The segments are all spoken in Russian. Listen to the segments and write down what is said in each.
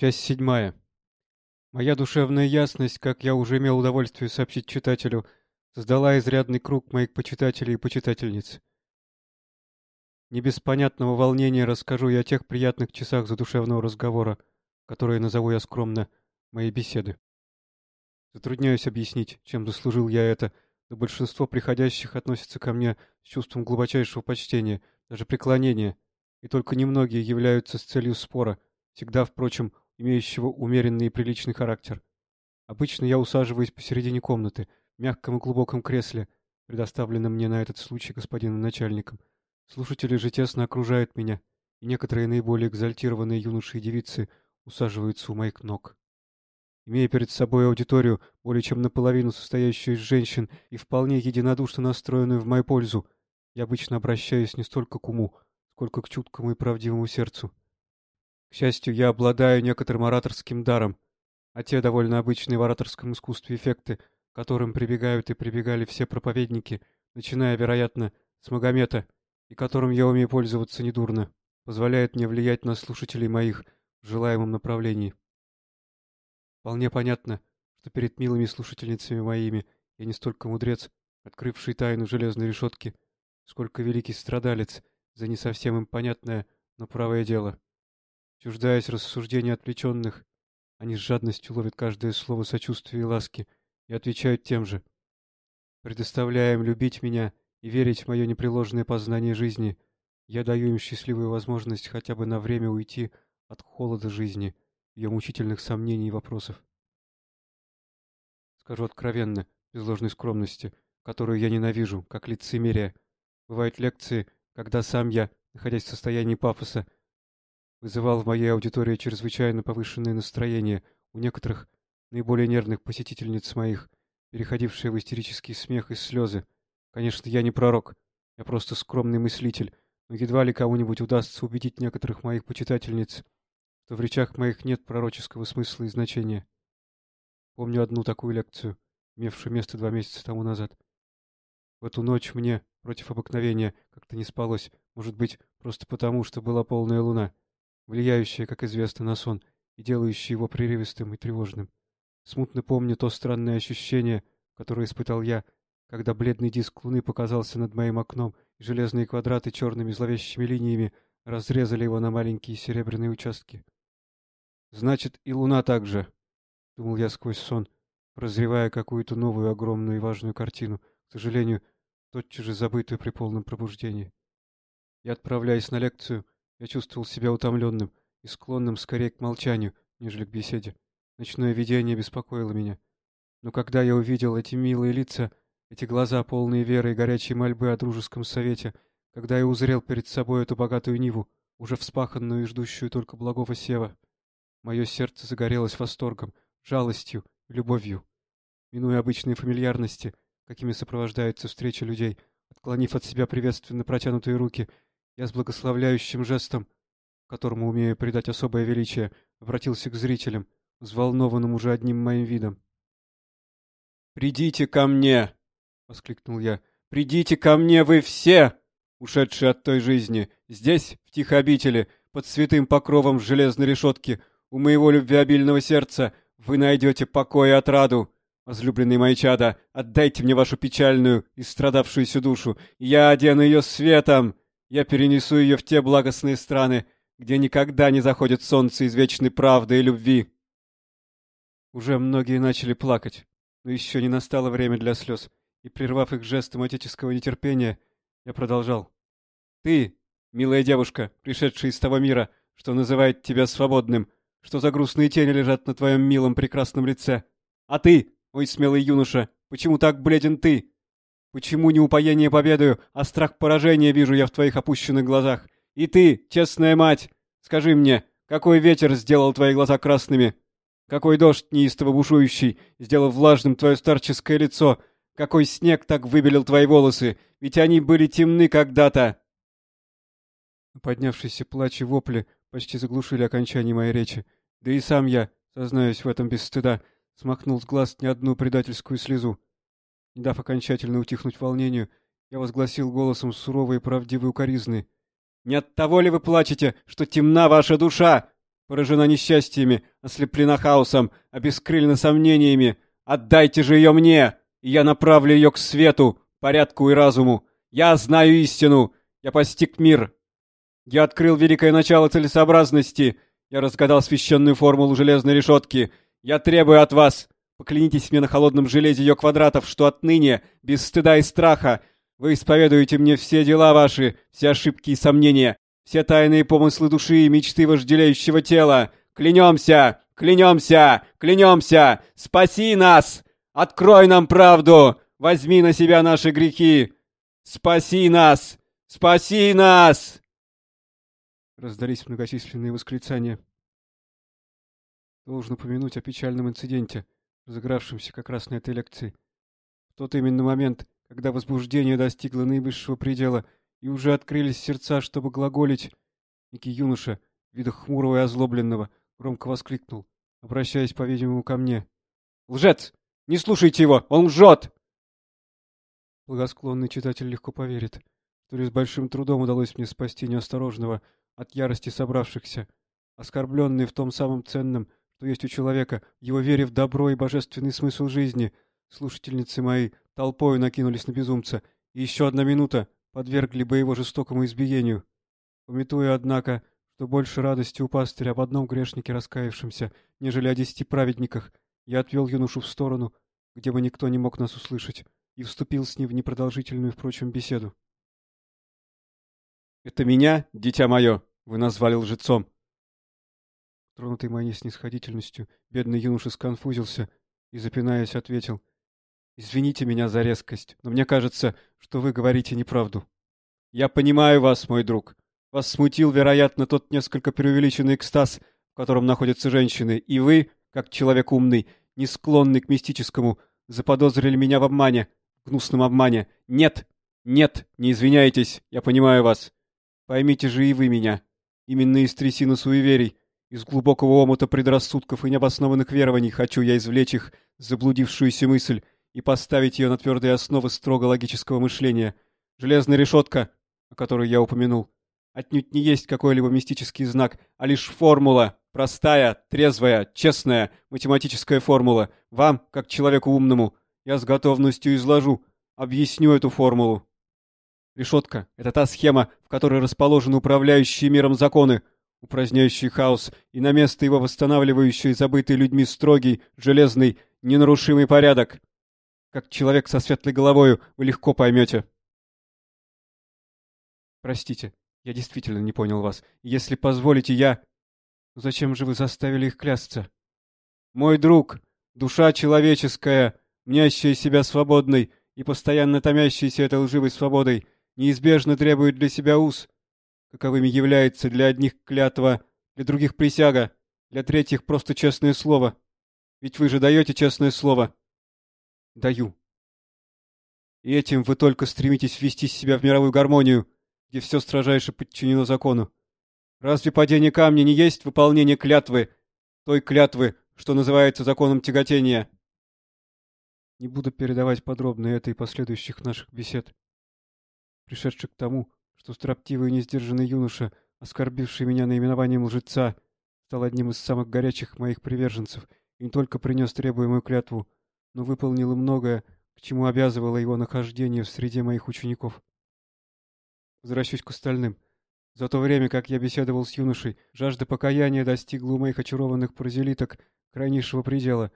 Часть седьмая. Моя душевная ясность, как я уже имел удовольствие сообщить читателю, создала изрядный круг моих почитателей и почитательниц. Не без понятного волнения расскажу я о тех приятных часах задушевного разговора, которые назову я скромно моей беседы. Затрудняюсь объяснить, чем заслужил я это, но большинство приходящих относятся ко мне с чувством глубочайшего почтения, даже преклонения, и только немногие являются с целью спора, всегда, впрочем, имеющего умеренный и приличный характер. Обычно я усаживаюсь посередине комнаты, в мягком и глубоком кресле, предоставленном мне на этот случай господином начальником. Слушатели же тесно окружают меня, и некоторые наиболее экзальтированные юноши и девицы усаживаются у моих ног. Имея перед собой аудиторию, более чем наполовину состоящую из женщин и вполне единодушно настроенную в мою пользу, я обычно обращаюсь не столько к уму, сколько к чуткому и правдивому сердцу. К счастью, я обладаю некоторым ораторским даром, а те довольно обычные в ораторском искусстве эффекты, которым прибегают и прибегали все проповедники, начиная, вероятно, с Магомета, и которым я умею пользоваться недурно, позволяют мне влиять на слушателей моих в желаемом направлении. Вполне понятно, что перед милыми слушательницами моими я не столько мудрец, открывший тайну железной решетки, сколько великий страдалец за не совсем им понятное, но правое дело. Чуждаясь рассуждений отвлеченных, они с жадностью ловят каждое слово сочувствия и ласки и отвечают тем же. Предоставляя им любить меня и верить в мое непреложное познание жизни, я даю им счастливую возможность хотя бы на время уйти от холода жизни, ее мучительных сомнений и вопросов. Скажу откровенно, без ложной скромности, которую я ненавижу, как лицемерие. Бывают лекции, когда сам я, находясь в состоянии пафоса, вызывал в моей аудитории чрезвычайно повышенное настроение у некоторых наиболее нервных посетительниц моих, переходившие в истерический смех и слезы. Конечно, я не пророк, я просто скромный мыслитель, но едва ли кому-нибудь удастся убедить некоторых моих почитательниц, что в речах моих нет пророческого смысла и значения. Помню одну такую лекцию, имевшую место два месяца тому назад. В эту ночь мне, против обыкновения, как-то не спалось, может быть, просто потому, что была полная луна влияющая, как известно, на сон и делающая его прерывистым и тревожным. Смутно помню то странное ощущение, которое испытал я, когда бледный диск луны показался над моим окном, и железные квадраты черными зловещими линиями разрезали его на маленькие серебряные участки. «Значит, и луна также», — думал я сквозь сон, прозревая какую-то новую огромную и важную картину, к сожалению, тотчас же забытую при полном пробуждении. И, отправляясь на лекцию, я чувствовал себя утомленным и склонным скорее к молчанию, нежели к беседе. Ночное видение беспокоило меня. Но когда я увидел эти милые лица, эти глаза, полные веры и горячей мольбы о дружеском совете, когда я узрел перед собой эту богатую ниву, уже вспаханную и ждущую только благого сева, мое сердце загорелось восторгом, жалостью и любовью. Минуя обычные фамильярности, какими сопровождаются встречи людей, отклонив от себя приветственно протянутые руки — я с благословляющим жестом, которому умею придать особое величие, обратился к зрителям, взволнованным уже одним моим видом. «Придите ко мне!» — воскликнул я. «Придите ко мне вы все, ушедшие от той жизни, здесь, в тихой обители, под святым покровом железной решетки, у моего любвеобильного сердца, вы найдете покой и отраду. Возлюбленные мои чада, отдайте мне вашу печальную и страдавшуюся душу, я одену ее светом, я перенесу ее в те благостные страны, где никогда не заходит солнце из вечной правды и любви. Уже многие начали плакать, но еще не настало время для слез, и, прервав их жестом отеческого нетерпения, я продолжал. «Ты, милая девушка, пришедшая из того мира, что называет тебя свободным, что за грустные тени лежат на твоем милом прекрасном лице. А ты, ой смелый юноша, почему так бледен ты? Почему не упоение победою, а страх поражения вижу я в твоих опущенных глазах? И ты, честная мать, скажи мне, какой ветер сделал твои глаза красными? Какой дождь неистово бушующий сделал влажным твое старческое лицо? Какой снег так выбелил твои волосы? Ведь они были темны когда-то!» Поднявшиеся плач и вопли почти заглушили окончание моей речи. Да и сам я, сознаюсь в этом без стыда, смахнул с глаз не одну предательскую слезу. Дав окончательно утихнуть волнению, я возгласил голосом суровой и правдивой укоризны. «Не от того ли вы плачете, что темна ваша душа? поражена несчастьями, ослеплена хаосом, обескрылена сомнениями. Отдайте же ее мне, и я направлю ее к свету, порядку и разуму. Я знаю истину, я постиг мир. Я открыл великое начало целесообразности, я разгадал священную формулу железной решетки. Я требую от вас, поклянитесь мне на холодном железе ее квадратов, что отныне, без стыда и страха, вы исповедуете мне все дела ваши, все ошибки и сомнения, все тайные помыслы души и мечты вожделеющего тела. Клянемся! Клянемся! Клянемся! Спаси нас! Открой нам правду! Возьми на себя наши грехи! Спаси нас! Спаси нас!» Раздались многочисленные восклицания. Должен упомянуть о печальном инциденте, разыгравшемся как раз на этой лекции. В тот именно момент, когда возбуждение достигло наивысшего предела — и уже открылись сердца, чтобы глаголить. Некий юноша, вида хмурого и озлобленного, громко воскликнул, обращаясь, по-видимому, ко мне. «Лжец! Не слушайте его! Он лжет!» Благосклонный читатель легко поверит, что ли с большим трудом удалось мне спасти неосторожного от ярости собравшихся, оскорбленный в том самом ценном, что есть у человека, его вере в добро и божественный смысл жизни. Слушательницы мои толпою накинулись на безумца, и еще одна минута, подвергли бы его жестокому избиению. Пометуя, однако, что больше радости у пастыря об одном грешнике раскаявшемся, нежели о десяти праведниках, я отвел юношу в сторону, где бы никто не мог нас услышать, и вступил с ним в непродолжительную, впрочем, беседу. «Это меня, дитя мое, вы назвали лжецом!» Тронутый моей снисходительностью, бедный юноша сконфузился и, запинаясь, ответил — Извините меня за резкость, но мне кажется, что вы говорите неправду. Я понимаю вас, мой друг. Вас смутил, вероятно, тот несколько преувеличенный экстаз, в котором находятся женщины, и вы, как человек умный, не склонный к мистическому, заподозрили меня в обмане, в гнусном обмане. Нет, нет, не извиняйтесь, я понимаю вас. Поймите же и вы меня. Именно из трясины суеверий, из глубокого омута предрассудков и необоснованных верований хочу я извлечь их заблудившуюся мысль и поставить ее на твердые основы строго логического мышления. Железная решетка, о которой я упомянул, отнюдь не есть какой-либо мистический знак, а лишь формула, простая, трезвая, честная, математическая формула. Вам, как человеку умному, я с готовностью изложу, объясню эту формулу. Решетка — это та схема, в которой расположены управляющие миром законы, упраздняющие хаос, и на место его восстанавливающий забытый людьми строгий, железный, ненарушимый порядок. Как человек со светлой головою вы легко поймете. Простите, я действительно не понял вас. Если позволите, я... Зачем же вы заставили их клясться? Мой друг, душа человеческая, мнящая себя свободной и постоянно томящаяся этой лживой свободой, неизбежно требует для себя уз, каковыми является для одних клятва, для других присяга, для третьих просто честное слово. Ведь вы же даете честное слово даю. И этим вы только стремитесь ввести себя в мировую гармонию, где все строжайше подчинено закону. Разве падение камня не есть выполнение клятвы, той клятвы, что называется законом тяготения? Не буду передавать подробно это и последующих наших бесед. Пришедший к тому, что строптивый и несдержанный юноша, оскорбивший меня наименованием лжеца, стал одним из самых горячих моих приверженцев и не только принес требуемую клятву, но выполнил и многое, к чему обязывало его нахождение в среде моих учеников. Возвращусь к остальным. За то время, как я беседовал с юношей, жажда покаяния достигла у моих очарованных паразелиток крайнейшего предела.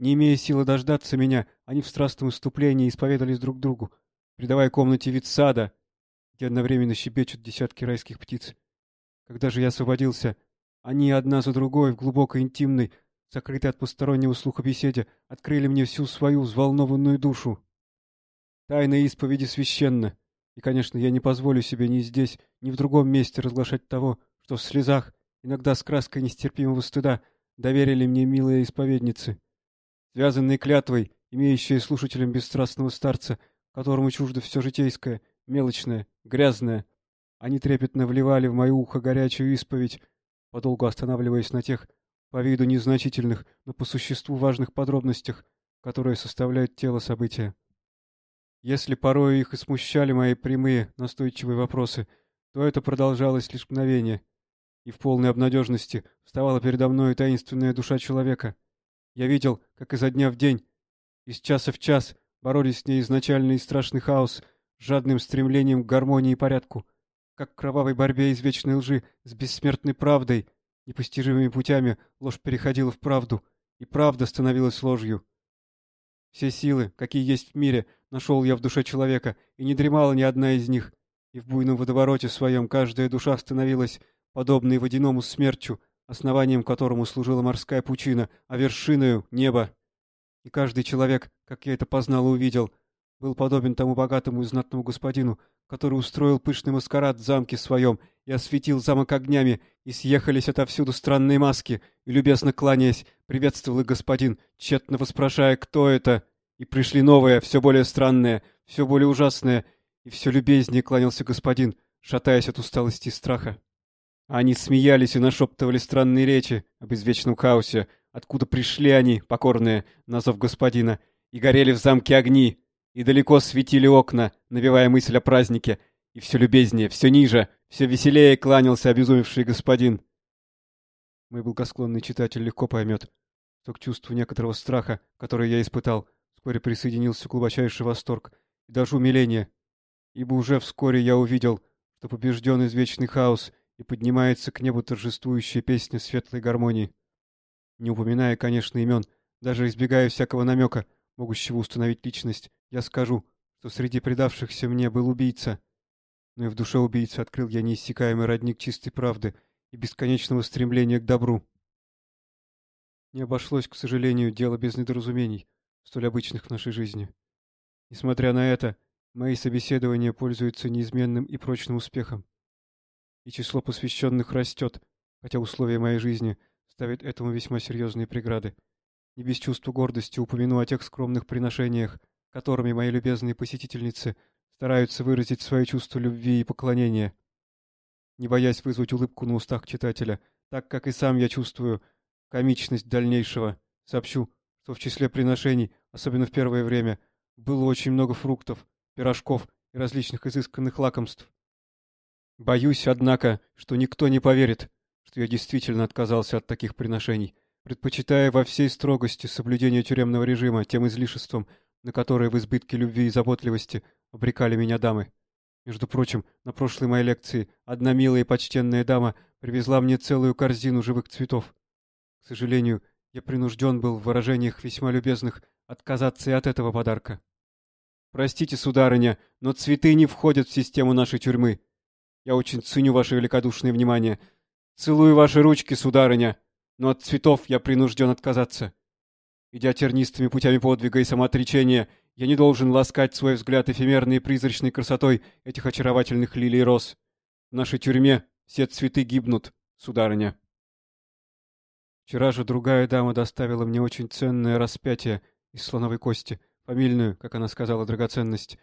Не имея силы дождаться меня, они в страстном выступлении исповедались друг другу, придавая комнате вид сада, где одновременно щебечут десятки райских птиц. Когда же я освободился, они одна за другой в глубокой интимной, закрытой от постороннего слуха беседе, открыли мне всю свою взволнованную душу. Тайна исповеди священна, и, конечно, я не позволю себе ни здесь, ни в другом месте разглашать того, что в слезах, иногда с краской нестерпимого стыда, доверили мне милые исповедницы. Связанные клятвой, имеющие слушателем бесстрастного старца, которому чуждо все житейское, мелочное, грязное, они трепетно вливали в мое ухо горячую исповедь, подолгу останавливаясь на тех, по виду незначительных, но по существу важных подробностях, которые составляют тело события. Если порой их и смущали мои прямые, настойчивые вопросы, то это продолжалось лишь мгновение, и в полной обнадежности вставала передо мной таинственная душа человека. Я видел, как изо дня в день, из часа в час боролись с ней изначальный и страшный хаос, жадным стремлением к гармонии и порядку, как в кровавой борьбе извечной лжи с бессмертной правдой, непостижимыми путями ложь переходила в правду, и правда становилась ложью. Все силы, какие есть в мире, нашел я в душе человека, и не дремала ни одна из них, и в буйном водовороте своем каждая душа становилась подобной водяному смерчу, основанием которому служила морская пучина, а вершиною — небо. И каждый человек, как я это познал и увидел, был подобен тому богатому и знатному господину, который устроил пышный маскарад в замке своем и осветил замок огнями, и съехались отовсюду странные маски, и, любезно кланяясь, приветствовал их господин, тщетно воспрошая, кто это, и пришли новые, все более странные, все более ужасные, и все любезнее кланялся господин, шатаясь от усталости и страха. Они смеялись и нашептывали странные речи об извечном хаосе, откуда пришли они, покорные, на зов господина, и горели в замке огни, и далеко светили окна, навевая мысль о празднике, и все любезнее, все ниже, все веселее кланялся обезумевший господин. Мой благосклонный читатель легко поймет, что к чувству некоторого страха, который я испытал, вскоре присоединился глубочайший восторг и даже умиление, ибо уже вскоре я увидел, что побежден извечный хаос и поднимается к небу торжествующая песня светлой гармонии. Не упоминая, конечно, имен, даже избегая всякого намека, могущего установить личность, я скажу, что среди предавшихся мне был убийца. Но и в душе убийцы открыл я неиссякаемый родник чистой правды и бесконечного стремления к добру. Не обошлось, к сожалению, дело без недоразумений, столь обычных в нашей жизни. Несмотря на это, мои собеседования пользуются неизменным и прочным успехом. И число посвященных растет, хотя условия моей жизни ставят этому весьма серьезные преграды. Не без чувства гордости упомяну о тех скромных приношениях, которыми мои любезные посетительницы стараются выразить свое чувство любви и поклонения. Не боясь вызвать улыбку на устах читателя, так как и сам я чувствую комичность дальнейшего, сообщу, что в числе приношений, особенно в первое время, было очень много фруктов, пирожков и различных изысканных лакомств. Боюсь, однако, что никто не поверит, что я действительно отказался от таких приношений, предпочитая во всей строгости соблюдение тюремного режима тем излишеством, на которые в избытке любви и заботливости обрекали меня дамы. Между прочим, на прошлой моей лекции одна милая и почтенная дама привезла мне целую корзину живых цветов. К сожалению, я принужден был в выражениях весьма любезных отказаться и от этого подарка. Простите, сударыня, но цветы не входят в систему нашей тюрьмы. Я очень ценю ваше великодушное внимание. Целую ваши ручки, сударыня, но от цветов я принужден отказаться. Идя тернистыми путями подвига и самоотречения, я не должен ласкать свой взгляд эфемерной и призрачной красотой этих очаровательных лилий роз. В нашей тюрьме все цветы гибнут, сударыня. Вчера же другая дама доставила мне очень ценное распятие из слоновой кости, фамильную, как она сказала, драгоценность.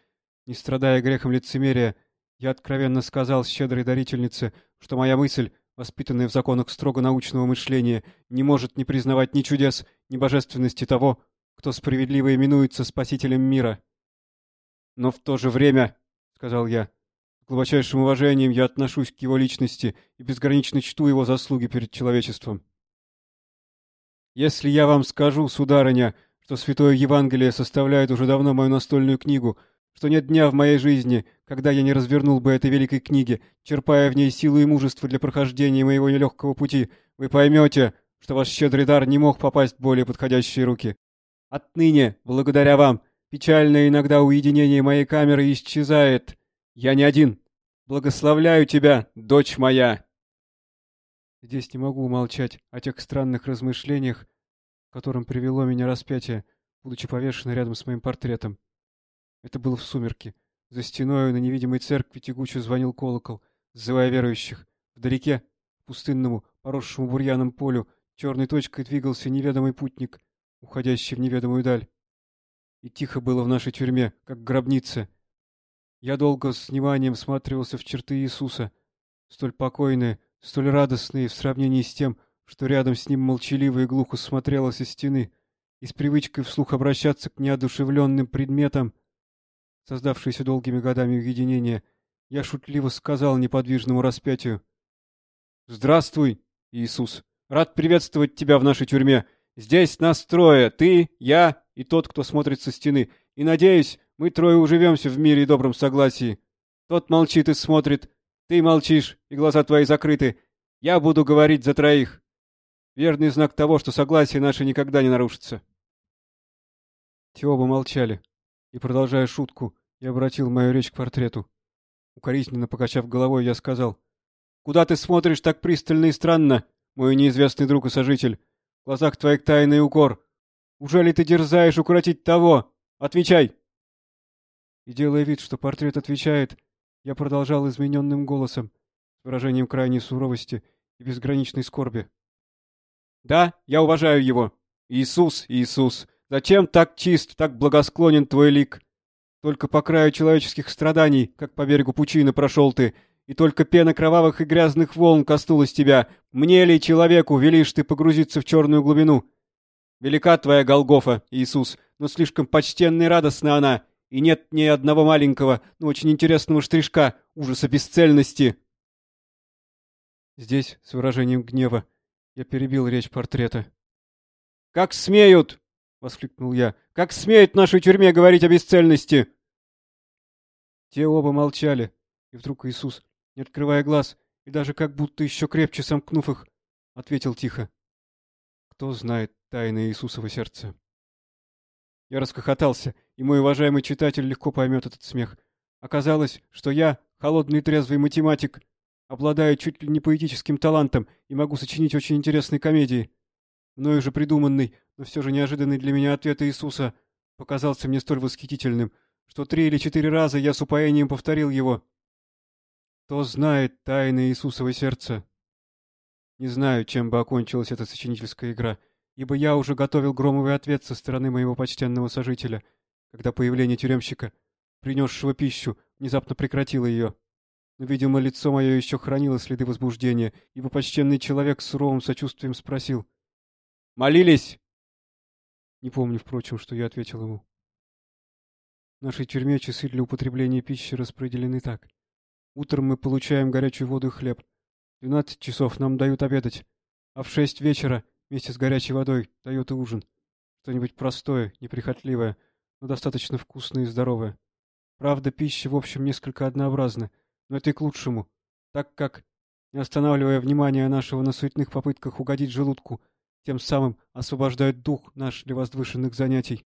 Не страдая грехом лицемерия, я откровенно сказал щедрой дарительнице, что моя мысль воспитанная в законах строго научного мышления, не может не признавать ни чудес, ни божественности того, кто справедливо именуется спасителем мира. Но в то же время, — сказал я, — с глубочайшим уважением я отношусь к его личности и безгранично чту его заслуги перед человечеством. Если я вам скажу, сударыня, что Святое Евангелие составляет уже давно мою настольную книгу, что нет дня в моей жизни, когда я не развернул бы этой великой книги, черпая в ней силу и мужество для прохождения моего нелегкого пути, вы поймете, что ваш щедрый дар не мог попасть в более подходящие руки. Отныне, благодаря вам, печальное иногда уединение моей камеры исчезает. Я не один. Благословляю тебя, дочь моя!» Здесь не могу умолчать о тех странных размышлениях, которым привело меня распятие, будучи повешено рядом с моим портретом. Это было в сумерки. За стеной на невидимой церкви тягуче звонил колокол, зывая верующих. Вдалеке, пустынному, поросшему бурьяном полю, черной точкой двигался неведомый путник, уходящий в неведомую даль. И тихо было в нашей тюрьме, как в гробнице. Я долго с вниманием всматривался в черты Иисуса, столь покойные, столь радостные в сравнении с тем, что рядом с ним молчаливо и глухо смотрела со стены, и с привычкой вслух обращаться к неодушевленным предметам — создавшееся долгими годами уединения, я шутливо сказал неподвижному распятию. Здравствуй, Иисус. Рад приветствовать тебя в нашей тюрьме. Здесь нас трое, ты, я и тот, кто смотрит со стены. И, надеюсь, мы трое уживемся в мире и добром согласии. Тот молчит и смотрит, ты молчишь, и глаза твои закрыты. Я буду говорить за троих. Верный знак того, что согласие наше никогда не нарушится. Те оба молчали, и, продолжая шутку, я обратил мою речь к портрету. Укоризненно покачав головой, я сказал, «Куда ты смотришь так пристально и странно, мой неизвестный друг и сожитель? В глазах твоих тайный укор. Уже ли ты дерзаешь укротить того? Отвечай!» И делая вид, что портрет отвечает, я продолжал измененным голосом, с выражением крайней суровости и безграничной скорби. «Да, я уважаю его. Иисус, Иисус, зачем так чист, так благосклонен твой лик? Только по краю человеческих страданий, как по берегу пучины прошел ты, и только пена кровавых и грязных волн коснулась тебя. Мне ли, человеку, велишь ты погрузиться в черную глубину? Велика твоя Голгофа, Иисус, но слишком почтенна и радостна она, и нет ни одного маленького, но очень интересного штришка ужаса бесцельности. Здесь, с выражением гнева, я перебил речь портрета. «Как смеют!» — воскликнул я. «Как смеют в нашей тюрьме говорить о бесцельности!» Те оба молчали, и вдруг Иисус, не открывая глаз и даже как будто еще крепче сомкнув их, ответил тихо. «Кто знает тайны Иисусова сердца?» Я расхохотался, и мой уважаемый читатель легко поймет этот смех. Оказалось, что я, холодный трезвый математик, обладаю чуть ли не поэтическим талантом и могу сочинить очень интересные комедии. Мною же придуманный, но все же неожиданный для меня ответ Иисуса показался мне столь восхитительным, что три или четыре раза я с упоением повторил его. Кто знает тайны Иисусова сердца? Не знаю, чем бы окончилась эта сочинительская игра — ибо я уже готовил громовый ответ со стороны моего почтенного сожителя, когда появление тюремщика, принесшего пищу, внезапно прекратило ее. Но, видимо, лицо мое еще хранило следы возбуждения, ибо почтенный человек с суровым сочувствием спросил. «Молились?» Не помню, впрочем, что я ответил ему. В нашей тюрьме часы для употребления пищи распределены так. Утром мы получаем горячую воду и хлеб. В 12 часов нам дают обедать, а в шесть вечера вместе с горячей водой дает и ужин. Что-нибудь простое, неприхотливое, но достаточно вкусное и здоровое. Правда, пища, в общем, несколько однообразна, но это и к лучшему, так как, не останавливая внимания нашего на суетных попытках угодить желудку, тем самым освобождает дух наш для возвышенных занятий.